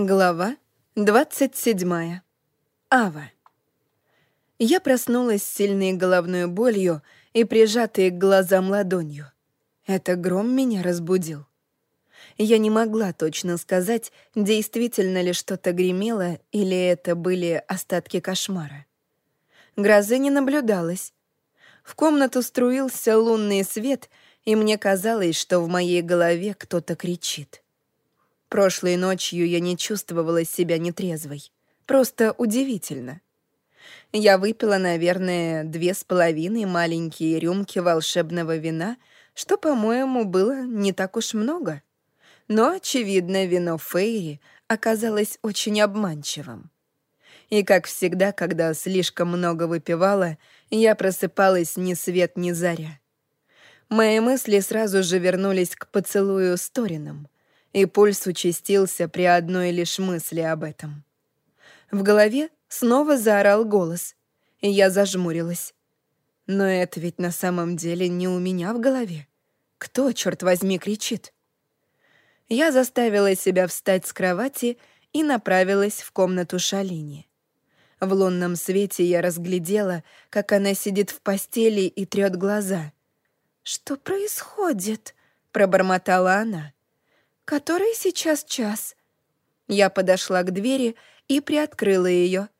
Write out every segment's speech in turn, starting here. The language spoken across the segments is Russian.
Глава 27. Ава. Я проснулась с сильной головной болью и прижатой к глазам ладонью. Это гром меня разбудил. Я не могла точно сказать, действительно ли что-то гремело или это были остатки кошмара. Грозы не наблюдалось. В комнату струился лунный свет, и мне казалось, что в моей голове кто-то кричит. Прошлой ночью я не чувствовала себя нетрезвой. Просто удивительно. Я выпила, наверное, две с половиной маленькие рюмки волшебного вина, что, по-моему, было не так уж много. Но, очевидно, вино Фейри оказалось очень обманчивым. И, как всегда, когда слишком много выпивала, я просыпалась ни свет, ни заря. Мои мысли сразу же вернулись к поцелую с Торином — и пульс участился при одной лишь мысли об этом. В голове снова заорал голос, и я зажмурилась. Но это ведь на самом деле не у меня в голове. Кто, черт возьми, кричит? Я заставила себя встать с кровати и направилась в комнату Шалини. В лунном свете я разглядела, как она сидит в постели и трёт глаза. «Что происходит?» — пробормотала она. «Который сейчас час?» Я подошла к двери и приоткрыла ее.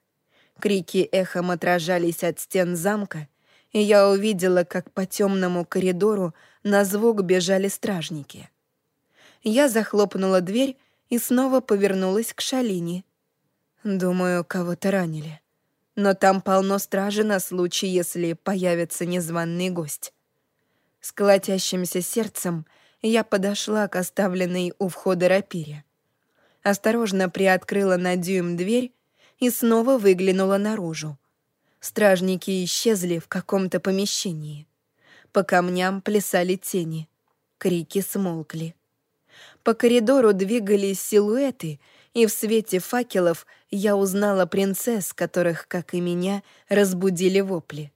Крики эхом отражались от стен замка, и я увидела, как по темному коридору на звук бежали стражники. Я захлопнула дверь и снова повернулась к Шалине. Думаю, кого-то ранили. Но там полно стражи на случай, если появится незваный гость. С колотящимся сердцем — я подошла к оставленной у входа рапире. Осторожно приоткрыла на дюйм дверь и снова выглянула наружу. Стражники исчезли в каком-то помещении. По камням плясали тени. Крики смолкли. По коридору двигались силуэты, и в свете факелов я узнала принцесс, которых, как и меня, разбудили вопли.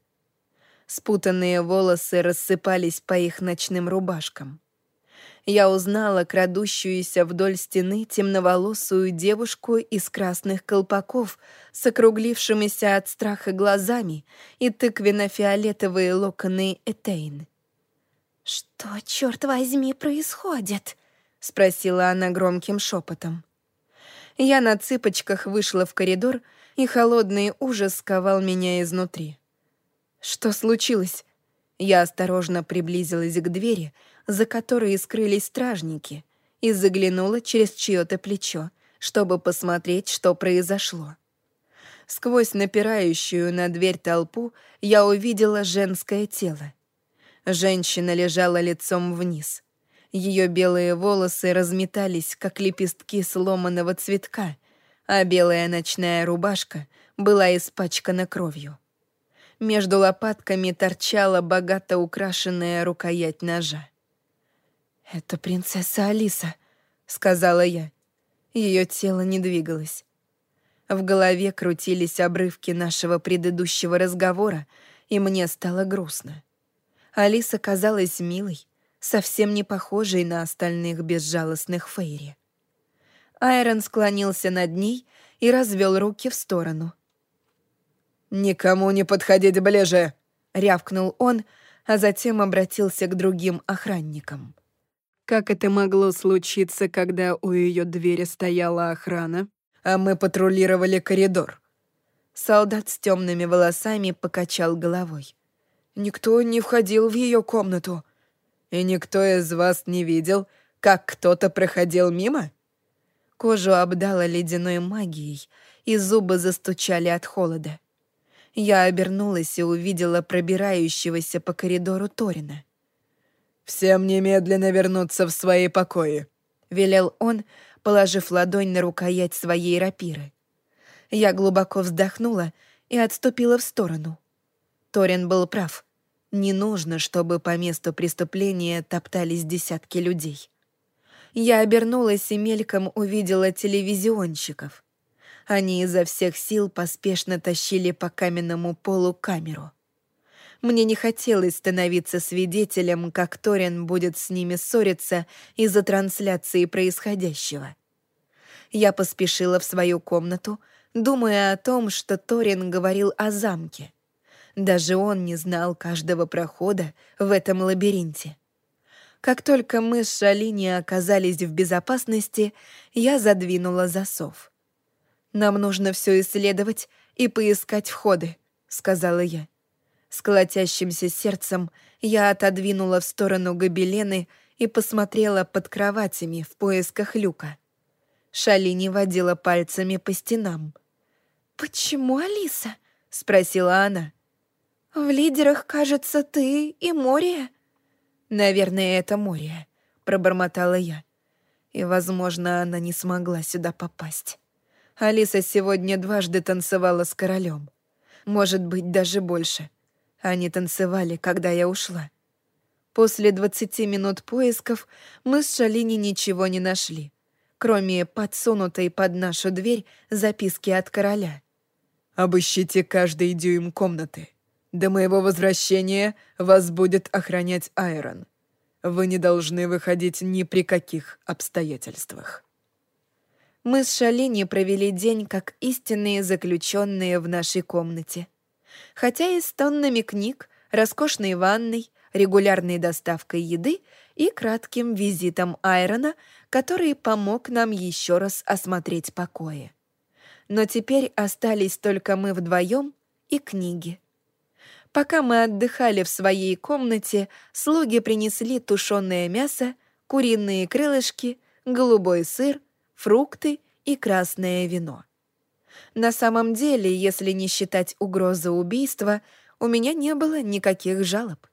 Спутанные волосы рассыпались по их ночным рубашкам я узнала крадущуюся вдоль стены темноволосую девушку из красных колпаков с округлившимися от страха глазами и тыквенно-фиолетовые локоны Этейн. «Что, черт возьми, происходит?» — спросила она громким шепотом. Я на цыпочках вышла в коридор, и холодный ужас сковал меня изнутри. «Что случилось?» Я осторожно приблизилась к двери, за которой скрылись стражники, и заглянула через чьё-то плечо, чтобы посмотреть, что произошло. Сквозь напирающую на дверь толпу я увидела женское тело. Женщина лежала лицом вниз. Ее белые волосы разметались, как лепестки сломанного цветка, а белая ночная рубашка была испачкана кровью. Между лопатками торчала богато украшенная рукоять ножа. «Это принцесса Алиса», — сказала я. Ее тело не двигалось. В голове крутились обрывки нашего предыдущего разговора, и мне стало грустно. Алиса казалась милой, совсем не похожей на остальных безжалостных Фейри. Айрон склонился над ней и развел руки в сторону — «Никому не подходить ближе!» — рявкнул он, а затем обратился к другим охранникам. Как это могло случиться, когда у ее двери стояла охрана, а мы патрулировали коридор? Солдат с темными волосами покачал головой. Никто не входил в ее комнату. И никто из вас не видел, как кто-то проходил мимо? Кожу обдала ледяной магией, и зубы застучали от холода. Я обернулась и увидела пробирающегося по коридору Торина. «Всем немедленно вернуться в свои покои», — велел он, положив ладонь на рукоять своей рапиры. Я глубоко вздохнула и отступила в сторону. Торин был прав. Не нужно, чтобы по месту преступления топтались десятки людей. Я обернулась и мельком увидела телевизионщиков. Они изо всех сил поспешно тащили по каменному полу камеру. Мне не хотелось становиться свидетелем, как Торин будет с ними ссориться из-за трансляции происходящего. Я поспешила в свою комнату, думая о том, что Торин говорил о замке. Даже он не знал каждого прохода в этом лабиринте. Как только мы с Шалини оказались в безопасности, я задвинула засов. «Нам нужно все исследовать и поискать входы», — сказала я. С колотящимся сердцем я отодвинула в сторону гобелены и посмотрела под кроватями в поисках люка. Шалини водила пальцами по стенам. «Почему Алиса?» — спросила она. «В лидерах, кажется, ты и Мория». «Наверное, это Мория», — пробормотала я. И, возможно, она не смогла сюда попасть. Алиса сегодня дважды танцевала с королем. Может быть, даже больше. Они танцевали, когда я ушла. После 20 минут поисков мы с Шалини ничего не нашли, кроме подсунутой под нашу дверь записки от короля. «Обыщите каждый дюйм комнаты. До моего возвращения вас будет охранять Айрон. Вы не должны выходить ни при каких обстоятельствах. Мы с Шалини провели день как истинные заключенные в нашей комнате. Хотя и с тоннами книг, роскошной ванной, регулярной доставкой еды и кратким визитом Айрона, который помог нам еще раз осмотреть покои. Но теперь остались только мы вдвоем и книги. Пока мы отдыхали в своей комнате, слуги принесли тушеное мясо, куриные крылышки, голубой сыр, фрукты и красное вино. На самом деле, если не считать угрозы убийства, у меня не было никаких жалоб.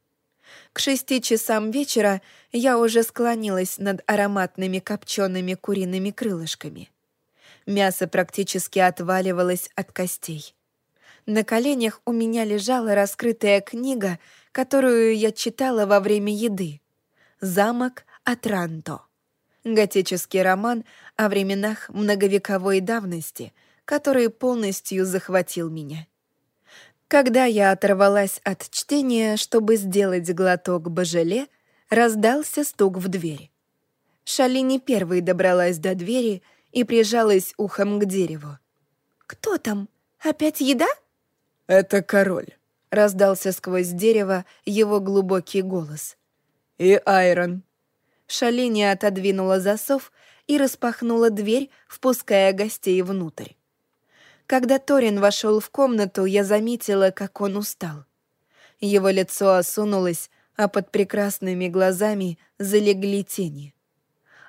К шести часам вечера я уже склонилась над ароматными копчеными куриными крылышками. Мясо практически отваливалось от костей. На коленях у меня лежала раскрытая книга, которую я читала во время еды. «Замок Атранто». Готический роман о временах многовековой давности, который полностью захватил меня. Когда я оторвалась от чтения, чтобы сделать глоток божеле, раздался стук в дверь. Шалини первой добралась до двери и прижалась ухом к дереву. «Кто там? Опять еда?» «Это король», — раздался сквозь дерево его глубокий голос. «И Айрон». Шалини отодвинула засов и распахнула дверь, впуская гостей внутрь. Когда Торин вошел в комнату, я заметила, как он устал. Его лицо осунулось, а под прекрасными глазами залегли тени.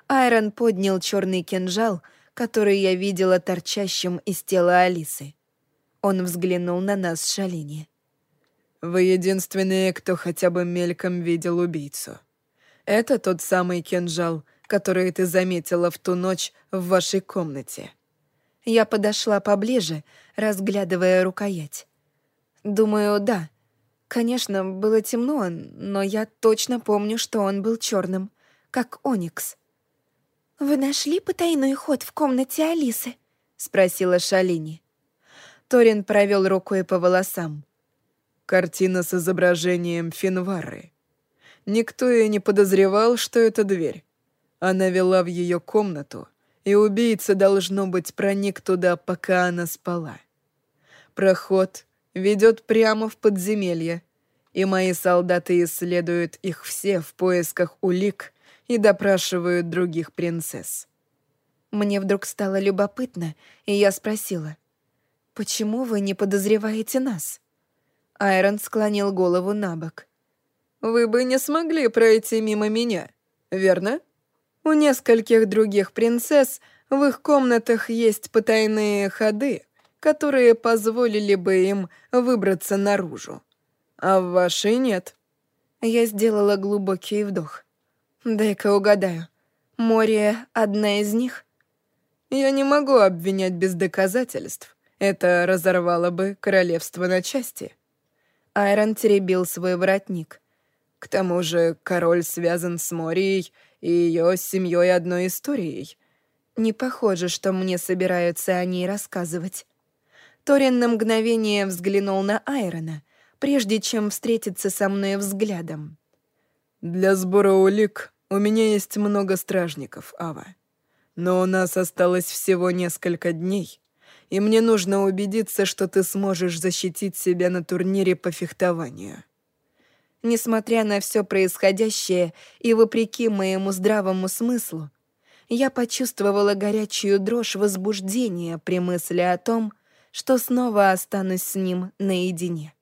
Айрон поднял черный кинжал, который я видела торчащим из тела Алисы. Он взглянул на нас с Шалини. «Вы единственные, кто хотя бы мельком видел убийцу. Это тот самый кинжал, который ты заметила в ту ночь в вашей комнате». Я подошла поближе, разглядывая рукоять. Думаю, да. Конечно, было темно, но я точно помню, что он был черным, как оникс. «Вы нашли потайной ход в комнате Алисы?» — спросила Шалини. Торин провел рукой по волосам. Картина с изображением Финвары. Никто и не подозревал, что это дверь. Она вела в ее комнату, и убийца, должно быть, проник туда, пока она спала. Проход ведет прямо в подземелье, и мои солдаты исследуют их все в поисках улик и допрашивают других принцесс. Мне вдруг стало любопытно, и я спросила, «Почему вы не подозреваете нас?» Айрон склонил голову на бок. «Вы бы не смогли пройти мимо меня, верно? У нескольких других принцесс в их комнатах есть потайные ходы, которые позволили бы им выбраться наружу. А в вашей нет». Я сделала глубокий вдох. «Дай-ка угадаю. Море — одна из них?» «Я не могу обвинять без доказательств. Это разорвало бы королевство на части. Айрон теребил свой воротник. К тому же король связан с Морией и ее семьей одной историей. Не похоже, что мне собираются о ней рассказывать. Торин на мгновение взглянул на Айрона, прежде чем встретиться со мной взглядом. «Для сбора улик у меня есть много стражников, Ава. Но у нас осталось всего несколько дней, и мне нужно убедиться, что ты сможешь защитить себя на турнире по фехтованию. Несмотря на все происходящее и вопреки моему здравому смыслу, я почувствовала горячую дрожь возбуждения при мысли о том, что снова останусь с ним наедине.